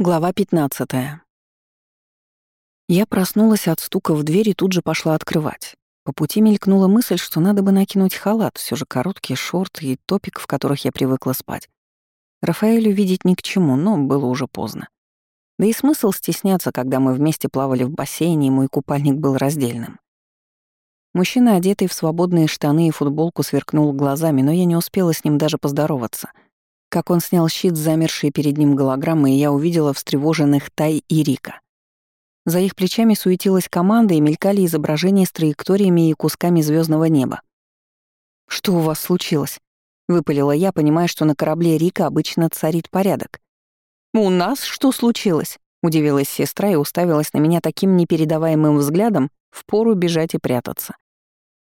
Глава 15. Я проснулась от стука в дверь и тут же пошла открывать. По пути мелькнула мысль, что надо бы накинуть халат, все же короткие шорты и топик, в которых я привыкла спать. Рафаэлю видеть ни к чему, но было уже поздно. Да и смысл стесняться, когда мы вместе плавали в бассейне, и мой купальник был раздельным. Мужчина, одетый в свободные штаны и футболку, сверкнул глазами, но я не успела с ним даже поздороваться — как он снял щит с перед ним голограммы, и я увидела встревоженных Тай и Рика. За их плечами суетилась команда и мелькали изображения с траекториями и кусками звездного неба. «Что у вас случилось?» — выпалила я, понимая, что на корабле Рика обычно царит порядок. «У нас что случилось?» — удивилась сестра и уставилась на меня таким непередаваемым взглядом, впору бежать и прятаться.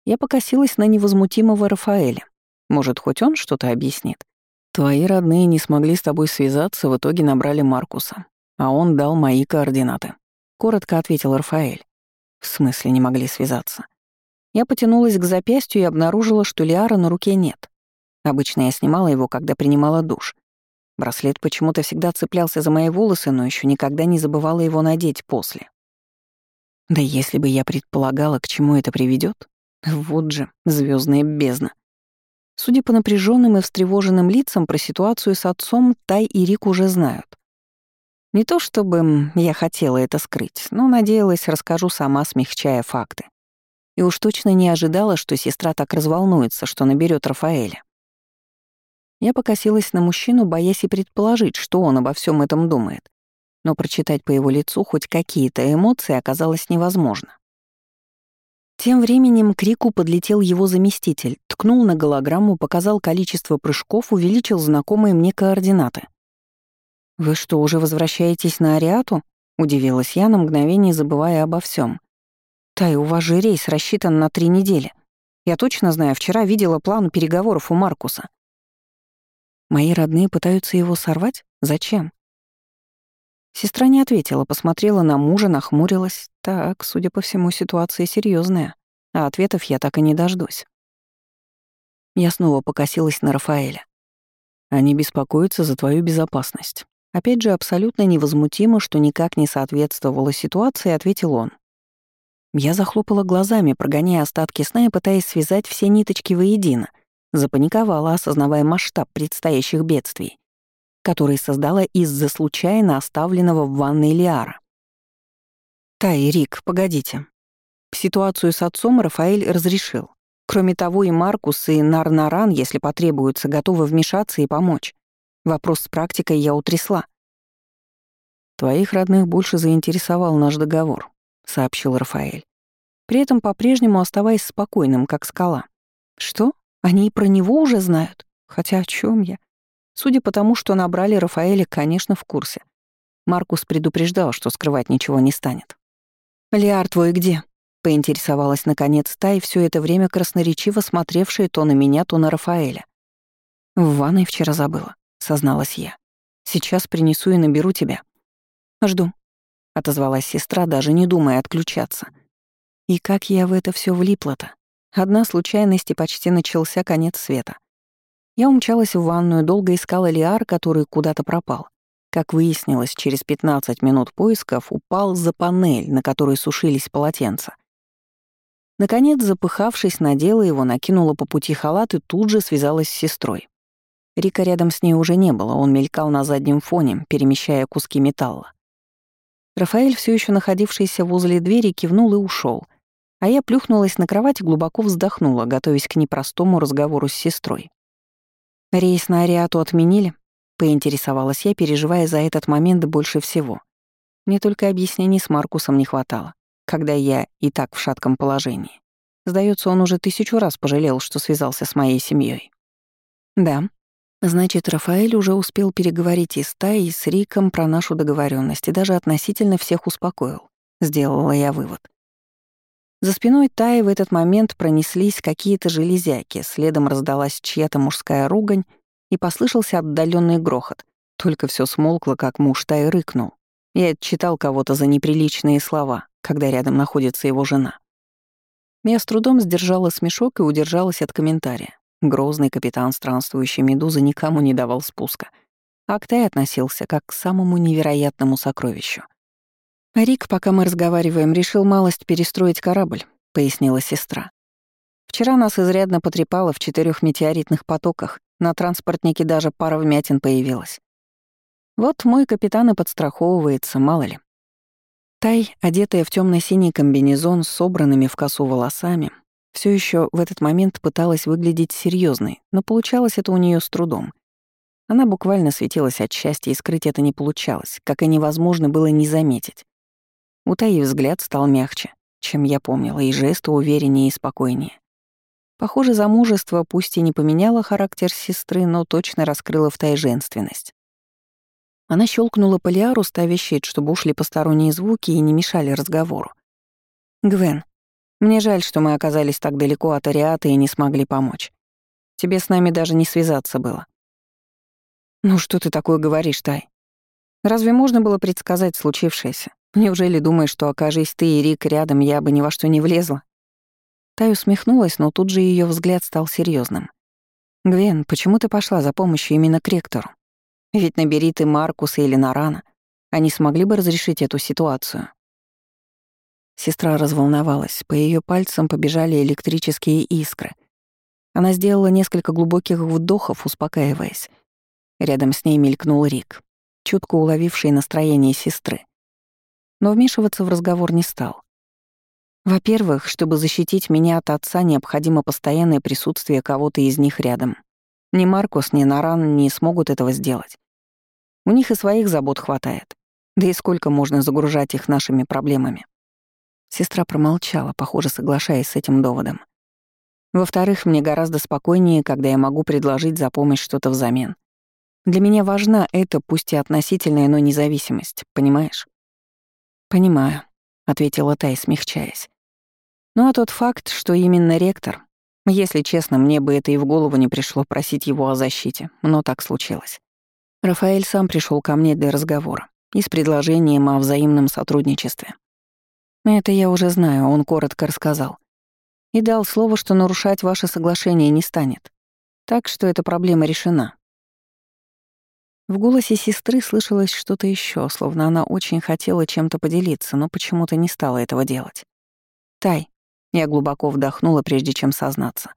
Я покосилась на невозмутимого Рафаэля. Может, хоть он что-то объяснит? Твои родные не смогли с тобой связаться, в итоге набрали Маркуса, а он дал мои координаты. Коротко ответил Рафаэль. В смысле не могли связаться? Я потянулась к запястью и обнаружила, что Лиара на руке нет. Обычно я снимала его, когда принимала душ. Браслет почему-то всегда цеплялся за мои волосы, но еще никогда не забывала его надеть после. Да если бы я предполагала, к чему это приведет, вот же звездная бездна. Судя по напряженным и встревоженным лицам, про ситуацию с отцом Тай и Рик уже знают. Не то чтобы я хотела это скрыть, но надеялась, расскажу сама, смягчая факты. И уж точно не ожидала, что сестра так разволнуется, что наберет Рафаэля. Я покосилась на мужчину, боясь и предположить, что он обо всем этом думает. Но прочитать по его лицу хоть какие-то эмоции оказалось невозможно. Тем временем к Рику подлетел его заместитель, ткнул на голограмму, показал количество прыжков, увеличил знакомые мне координаты. «Вы что, уже возвращаетесь на Ариату?» — удивилась я на мгновение, забывая обо всем. «Тай, у вас же рейс рассчитан на три недели. Я точно знаю, вчера видела план переговоров у Маркуса». «Мои родные пытаются его сорвать? Зачем?» Сестра не ответила, посмотрела на мужа, нахмурилась. Так, судя по всему, ситуация серьезная, а ответов я так и не дождусь. Я снова покосилась на Рафаэля. Они беспокоятся за твою безопасность. Опять же, абсолютно невозмутимо, что никак не соответствовало ситуации, ответил он. Я захлопала глазами, прогоняя остатки сна и пытаясь связать все ниточки воедино. Запаниковала, осознавая масштаб предстоящих бедствий который создала из-за случайно оставленного в ванной Лиара. «Тай, Рик, погодите». Ситуацию с отцом Рафаэль разрешил. Кроме того, и Маркус, и Нарнаран, если потребуется, готовы вмешаться и помочь. Вопрос с практикой я утрясла. «Твоих родных больше заинтересовал наш договор», — сообщил Рафаэль. При этом по-прежнему оставаясь спокойным, как скала. «Что? Они и про него уже знают? Хотя о чем я? Судя по тому, что набрали Рафаэля, конечно, в курсе. Маркус предупреждал, что скрывать ничего не станет. «Лиар твой где?» — поинтересовалась наконец та и все это время красноречиво смотревшая то на меня, то на Рафаэля. «В ванной вчера забыла», — созналась я. «Сейчас принесу и наберу тебя». «Жду», — отозвалась сестра, даже не думая отключаться. И как я в это все влипла-то? Одна случайность и почти начался конец света. Я умчалась в ванную, долго искала Лиар, который куда-то пропал. Как выяснилось, через 15 минут поисков упал за панель, на которой сушились полотенца. Наконец, запыхавшись, надела его, накинула по пути халат и тут же связалась с сестрой. Рика рядом с ней уже не было, он мелькал на заднем фоне, перемещая куски металла. Рафаэль, все еще находившийся возле двери, кивнул и ушел, а я плюхнулась на кровать и глубоко вздохнула, готовясь к непростому разговору с сестрой. «Рейс на Ариату отменили?» — поинтересовалась я, переживая за этот момент больше всего. Мне только объяснений с Маркусом не хватало, когда я и так в шатком положении. Сдается, он уже тысячу раз пожалел, что связался с моей семьей. «Да», Значит, Рафаэль уже успел переговорить и с Таей, и с Риком про нашу договоренность и даже относительно всех успокоил. Сделала я вывод. За спиной Таи в этот момент пронеслись какие-то железяки, следом раздалась чья-то мужская ругань и послышался отдаленный грохот. Только все смолкло, как муж Таи рыкнул. Я отчитал кого-то за неприличные слова, когда рядом находится его жена. Я с трудом сдержала смешок и удержалась от комментария. Грозный капитан странствующей медузы никому не давал спуска. а к Тай относился как к самому невероятному сокровищу. «Рик, пока мы разговариваем, решил малость перестроить корабль», — пояснила сестра. «Вчера нас изрядно потрепало в четырех метеоритных потоках, на транспортнике даже пара вмятин появилась. Вот мой капитан и подстраховывается, мало ли. Тай, одетая в темно синий комбинезон с собранными в косу волосами, все еще в этот момент пыталась выглядеть серьезной, но получалось это у нее с трудом. Она буквально светилась от счастья, и скрыть это не получалось, как и невозможно было не заметить. У Таи взгляд стал мягче, чем я помнила, и жесты увереннее и спокойнее. Похоже, замужество пусть и не поменяло характер сестры, но точно раскрыло в Тай женственность. Она щелкнула полиару, ставя щит, чтобы ушли посторонние звуки и не мешали разговору. «Гвен, мне жаль, что мы оказались так далеко от Ариаты и не смогли помочь. Тебе с нами даже не связаться было». «Ну что ты такое говоришь, Тай? Разве можно было предсказать случившееся? Неужели думаешь, что окажись ты и Рик рядом, я бы ни во что не влезла?» Тай усмехнулась, но тут же ее взгляд стал серьезным. «Гвен, почему ты пошла за помощью именно к ректору? Ведь набери ты Маркуса или Нарана, они смогли бы разрешить эту ситуацию. Сестра разволновалась, по ее пальцам побежали электрические искры. Она сделала несколько глубоких вдохов, успокаиваясь. Рядом с ней мелькнул Рик, чутко уловивший настроение сестры. Но вмешиваться в разговор не стал. Во-первых, чтобы защитить меня от отца, необходимо постоянное присутствие кого-то из них рядом. Ни Маркус, ни Наран не смогут этого сделать. У них и своих забот хватает. Да и сколько можно загружать их нашими проблемами? Сестра промолчала, похоже, соглашаясь с этим доводом. Во-вторых, мне гораздо спокойнее, когда я могу предложить за помощь что-то взамен. Для меня важна эта, пусть и относительная, но независимость, понимаешь? «Понимаю», — ответила Тай, смягчаясь. «Ну а тот факт, что именно ректор, если честно, мне бы это и в голову не пришло просить его о защите, но так случилось. Рафаэль сам пришел ко мне для разговора и с предложением о взаимном сотрудничестве. Это я уже знаю, он коротко рассказал. И дал слово, что нарушать ваше соглашение не станет. Так что эта проблема решена. В голосе сестры слышалось что-то еще, словно она очень хотела чем-то поделиться, но почему-то не стала этого делать. «Тай», — я глубоко вдохнула, прежде чем сознаться.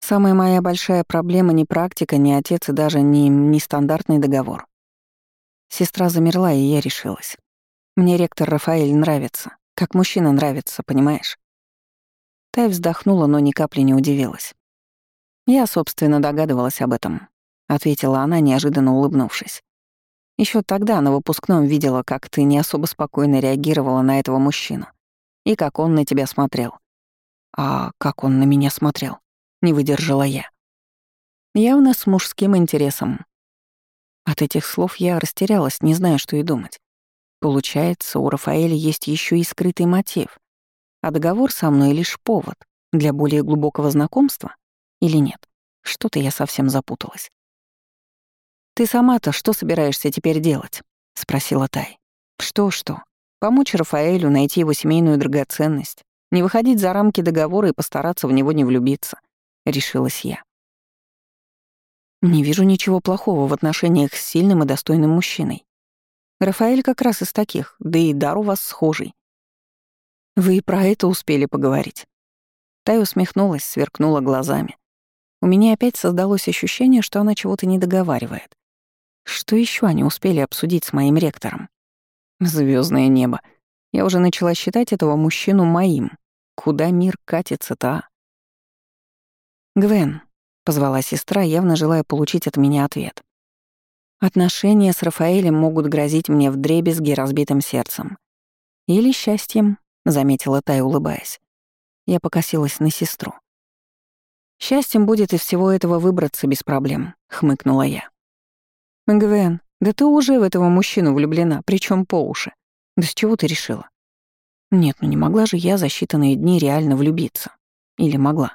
Самая моя большая проблема не практика, не отец и даже не нестандартный договор. Сестра замерла, и я решилась. Мне ректор Рафаэль нравится, как мужчина нравится, понимаешь? Тай вздохнула, но ни капли не удивилась. Я, собственно, догадывалась об этом, ответила она, неожиданно улыбнувшись. Еще тогда на выпускном видела, как ты не особо спокойно реагировала на этого мужчину и как он на тебя смотрел. А как он на меня смотрел? не выдержала я. Явно с мужским интересом. От этих слов я растерялась, не зная, что и думать. Получается, у Рафаэля есть еще и скрытый мотив, а договор со мной лишь повод для более глубокого знакомства или нет? Что-то я совсем запуталась. «Ты сама-то что собираешься теперь делать?» — спросила Тай. «Что-что? Помочь Рафаэлю найти его семейную драгоценность, не выходить за рамки договора и постараться в него не влюбиться решилась я. Не вижу ничего плохого в отношениях с сильным и достойным мужчиной. Рафаэль как раз из таких, да и дар у вас схожий. Вы и про это успели поговорить. Тай усмехнулась, сверкнула глазами. У меня опять создалось ощущение, что она чего-то не договаривает. Что еще они успели обсудить с моим ректором? Звездное небо. Я уже начала считать этого мужчину моим. Куда мир катится-то, а? «Гвен», — позвала сестра, явно желая получить от меня ответ. «Отношения с Рафаэлем могут грозить мне вдребезги разбитым сердцем. Или счастьем», — заметила Тай, улыбаясь. Я покосилась на сестру. «Счастьем будет из всего этого выбраться без проблем», — хмыкнула я. «Гвен, да ты уже в этого мужчину влюблена, причем по уши. Да с чего ты решила?» «Нет, ну не могла же я за считанные дни реально влюбиться. Или могла?»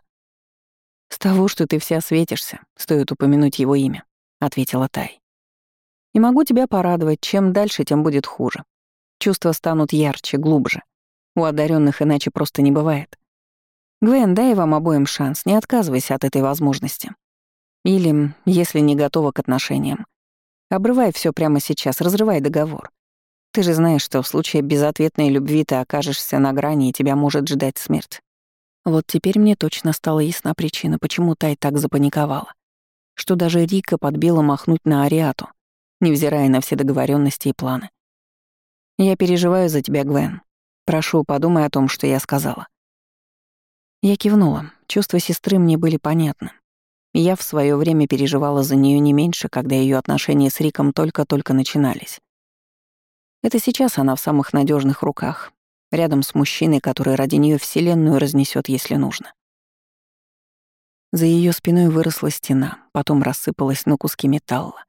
«С того, что ты вся светишься, стоит упомянуть его имя», — ответила Тай. «И могу тебя порадовать, чем дальше, тем будет хуже. Чувства станут ярче, глубже. У одаренных иначе просто не бывает. Гвен, дай вам обоим шанс, не отказывайся от этой возможности. Или, если не готова к отношениям, Обрывай все прямо сейчас, разрывай договор. Ты же знаешь, что в случае безответной любви ты окажешься на грани, и тебя может ждать смерть. Вот теперь мне точно стала ясна причина, почему Тай так запаниковала. Что даже Рика подбила махнуть на Ариату, невзирая на все договоренности и планы. «Я переживаю за тебя, Гвен. Прошу, подумай о том, что я сказала». Я кивнула. Чувства сестры мне были понятны. Я в свое время переживала за нее не меньше, когда ее отношения с Риком только-только начинались. Это сейчас она в самых надежных руках, рядом с мужчиной, который ради нее вселенную разнесет, если нужно. За ее спиной выросла стена, потом рассыпалась на куски металла,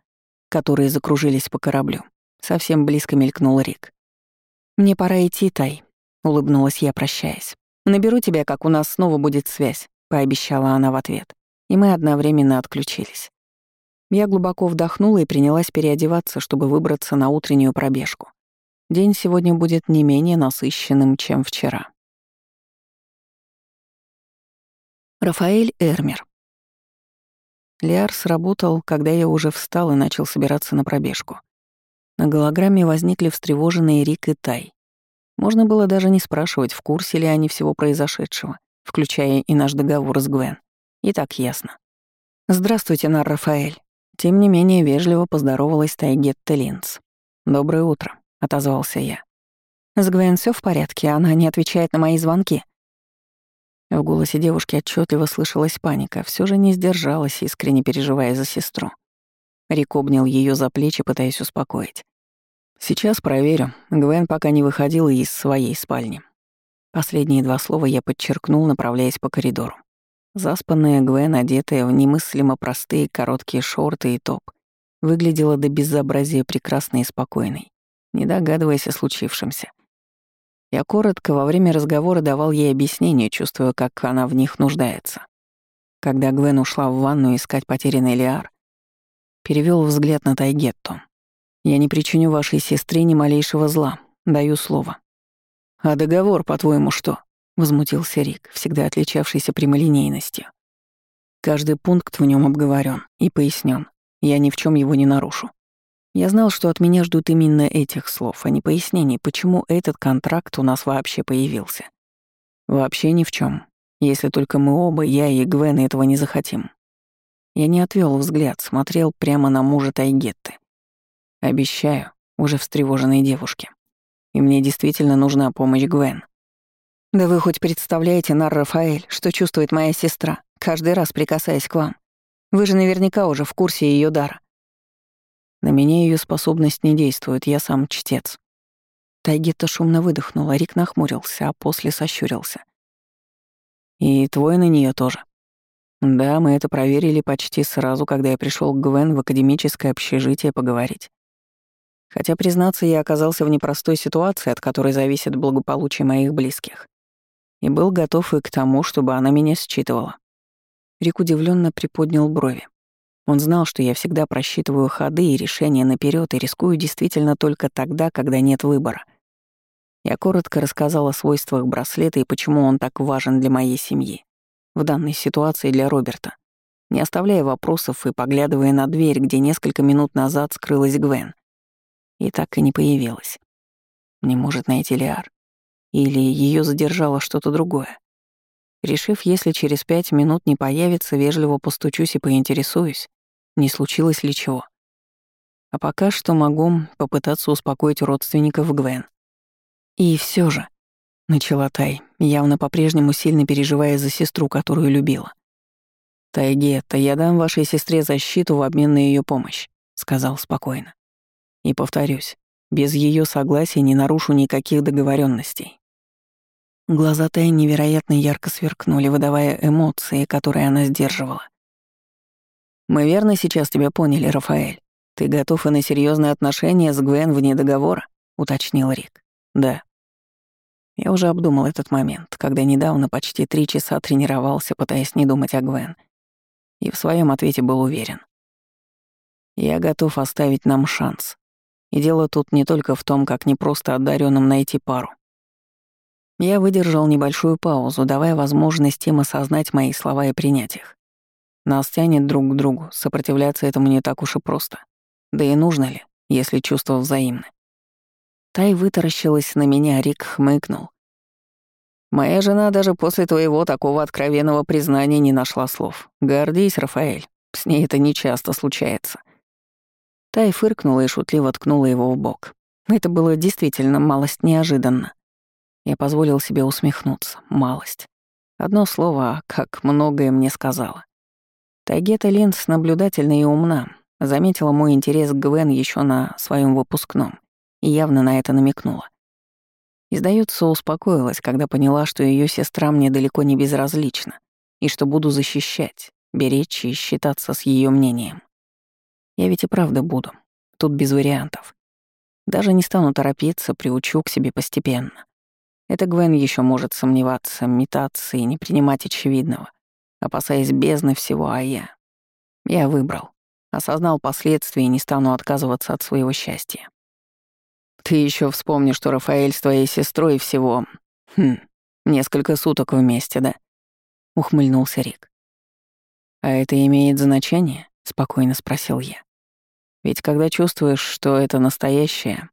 которые закружились по кораблю. Совсем близко мелькнул Рик. «Мне пора идти, Тай», — улыбнулась я, прощаясь. «Наберу тебя, как у нас снова будет связь», — пообещала она в ответ. И мы одновременно отключились. Я глубоко вдохнула и принялась переодеваться, чтобы выбраться на утреннюю пробежку. День сегодня будет не менее насыщенным, чем вчера. Рафаэль Эрмер. Лиар сработал, когда я уже встал и начал собираться на пробежку. На голограмме возникли встревоженные Рик и Тай. Можно было даже не спрашивать, в курсе ли они всего произошедшего, включая и наш договор с Гвен. И так ясно. «Здравствуйте, Нар Рафаэль». Тем не менее, вежливо поздоровалась Тайгетта Линц. «Доброе утро» отозвался я. С Гвен все в порядке, она не отвечает на мои звонки. В голосе девушки отчетливо слышалась паника, все же не сдержалась, искренне переживая за сестру. Рик обнял ее за плечи, пытаясь успокоить. «Сейчас проверю. Гвен пока не выходила из своей спальни». Последние два слова я подчеркнул, направляясь по коридору. Заспанная Гвен, одетая в немыслимо простые короткие шорты и топ, выглядела до безобразия прекрасной и спокойной не догадываясь о случившемся. Я коротко во время разговора давал ей объяснение, чувствуя, как она в них нуждается. Когда Гвен ушла в ванну искать потерянный Лиар, перевел взгляд на Тайгетту. «Я не причиню вашей сестре ни малейшего зла, даю слово». «А договор, по-твоему, что?» — возмутился Рик, всегда отличавшийся прямолинейностью. Каждый пункт в нем обговорен и пояснен. Я ни в чем его не нарушу. Я знал, что от меня ждут именно этих слов, а не пояснений, почему этот контракт у нас вообще появился. Вообще ни в чем, если только мы оба, я и Гвен, этого не захотим. Я не отвел взгляд, смотрел прямо на мужа Тайгетты. Обещаю, уже встревоженной девушке. И мне действительно нужна помощь Гвен. Да вы хоть представляете, Нар Рафаэль, что чувствует моя сестра, каждый раз прикасаясь к вам? Вы же наверняка уже в курсе ее дара. На меня ее способность не действует, я сам чтец. Тайгетта шумно выдохнула, Рик нахмурился, а после сощурился. И твой на нее тоже. Да, мы это проверили почти сразу, когда я пришел к Гвен в академическое общежитие поговорить. Хотя, признаться, я оказался в непростой ситуации, от которой зависит благополучие моих близких. И был готов и к тому, чтобы она меня считывала. Рик удивленно приподнял брови. Он знал, что я всегда просчитываю ходы и решения наперед и рискую действительно только тогда, когда нет выбора. Я коротко рассказал о свойствах браслета и почему он так важен для моей семьи. В данной ситуации для Роберта. Не оставляя вопросов и поглядывая на дверь, где несколько минут назад скрылась Гвен. И так и не появилась. Не может найти Лиар. Или ее задержало что-то другое. Решив, если через пять минут не появится, вежливо постучусь и поинтересуюсь, не случилось ли чего. А пока что могу попытаться успокоить родственников Гвен. И все же, начала Тай, явно по-прежнему сильно переживая за сестру, которую любила. «Тайгетта, я дам вашей сестре защиту в обмен на ее помощь», — сказал спокойно. «И повторюсь, без ее согласия не нарушу никаких договоренностей. Глаза Тай невероятно ярко сверкнули, выдавая эмоции, которые она сдерживала. Мы верно сейчас тебя поняли, Рафаэль. Ты готов и на серьезные отношения с Гвен вне договора? уточнил Рик. Да. Я уже обдумал этот момент, когда недавно почти три часа тренировался, пытаясь не думать о Гвен. И в своем ответе был уверен. Я готов оставить нам шанс. И дело тут не только в том, как не просто одаренным найти пару. Я выдержал небольшую паузу, давая возможность им осознать мои слова и принять их. Нас тянет друг к другу, сопротивляться этому не так уж и просто. Да и нужно ли, если чувства взаимны? Тай вытаращилась на меня, Рик хмыкнул. Моя жена даже после твоего такого откровенного признания не нашла слов. Гордись, Рафаэль, с ней это нечасто случается. Тай фыркнула и шутливо ткнула его в бок. Это было действительно малость неожиданно. Я позволил себе усмехнуться. Малость. Одно слово, как многое мне сказала. Тайгета Линц наблюдательна и умна. Заметила мой интерес к Гвен еще на своем выпускном и явно на это намекнула. И, сдается, успокоилась, когда поняла, что ее сестра мне далеко не безразлична, и что буду защищать, беречь и считаться с ее мнением. Я ведь и правда буду. Тут без вариантов. Даже не стану торопиться, приучу к себе постепенно. Это Гвен еще может сомневаться, метаться и не принимать очевидного, опасаясь бездны всего, а я... Я выбрал, осознал последствия и не стану отказываться от своего счастья. Ты еще вспомни, что Рафаэль с твоей сестрой всего... Хм, несколько суток вместе, да?» — ухмыльнулся Рик. «А это имеет значение?» — спокойно спросил я. «Ведь когда чувствуешь, что это настоящее...»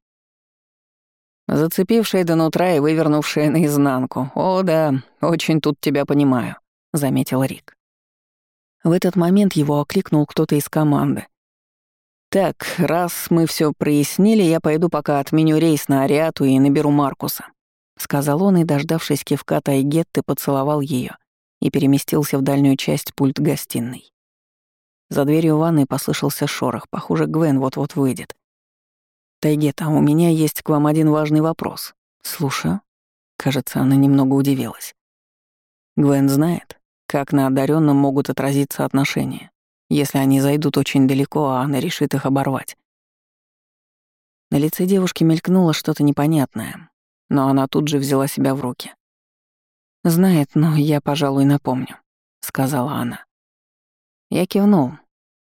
«Зацепившая до нутра и вывернувшая наизнанку. О, да, очень тут тебя понимаю», — заметил Рик. В этот момент его окликнул кто-то из команды, «Так, раз мы все прояснили, я пойду пока отменю рейс на Ариату и наберу Маркуса», — сказал он и, дождавшись кивка Тайгетты, поцеловал ее и переместился в дальнюю часть пульт гостиной. За дверью ванной послышался шорох, похоже, Гвен вот-вот выйдет. «Тайгета, у меня есть к вам один важный вопрос. Слушаю». Кажется, она немного удивилась. Гвен знает, как на одаренном могут отразиться отношения если они зайдут очень далеко, а она решит их оборвать. На лице девушки мелькнуло что-то непонятное, но она тут же взяла себя в руки. «Знает, но я, пожалуй, напомню», — сказала она. Я кивнул.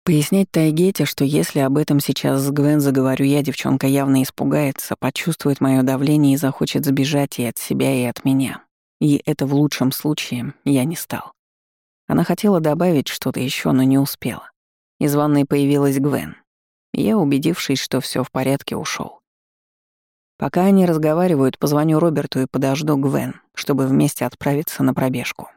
Пояснять Тайгете, что если об этом сейчас с Гвен заговорю я, девчонка явно испугается, почувствует мое давление и захочет сбежать и от себя, и от меня. И это в лучшем случае я не стал. Она хотела добавить что-то еще, но не успела. Из ванной появилась Гвен. Я, убедившись, что все в порядке, ушел. Пока они разговаривают, позвоню Роберту и подожду Гвен, чтобы вместе отправиться на пробежку.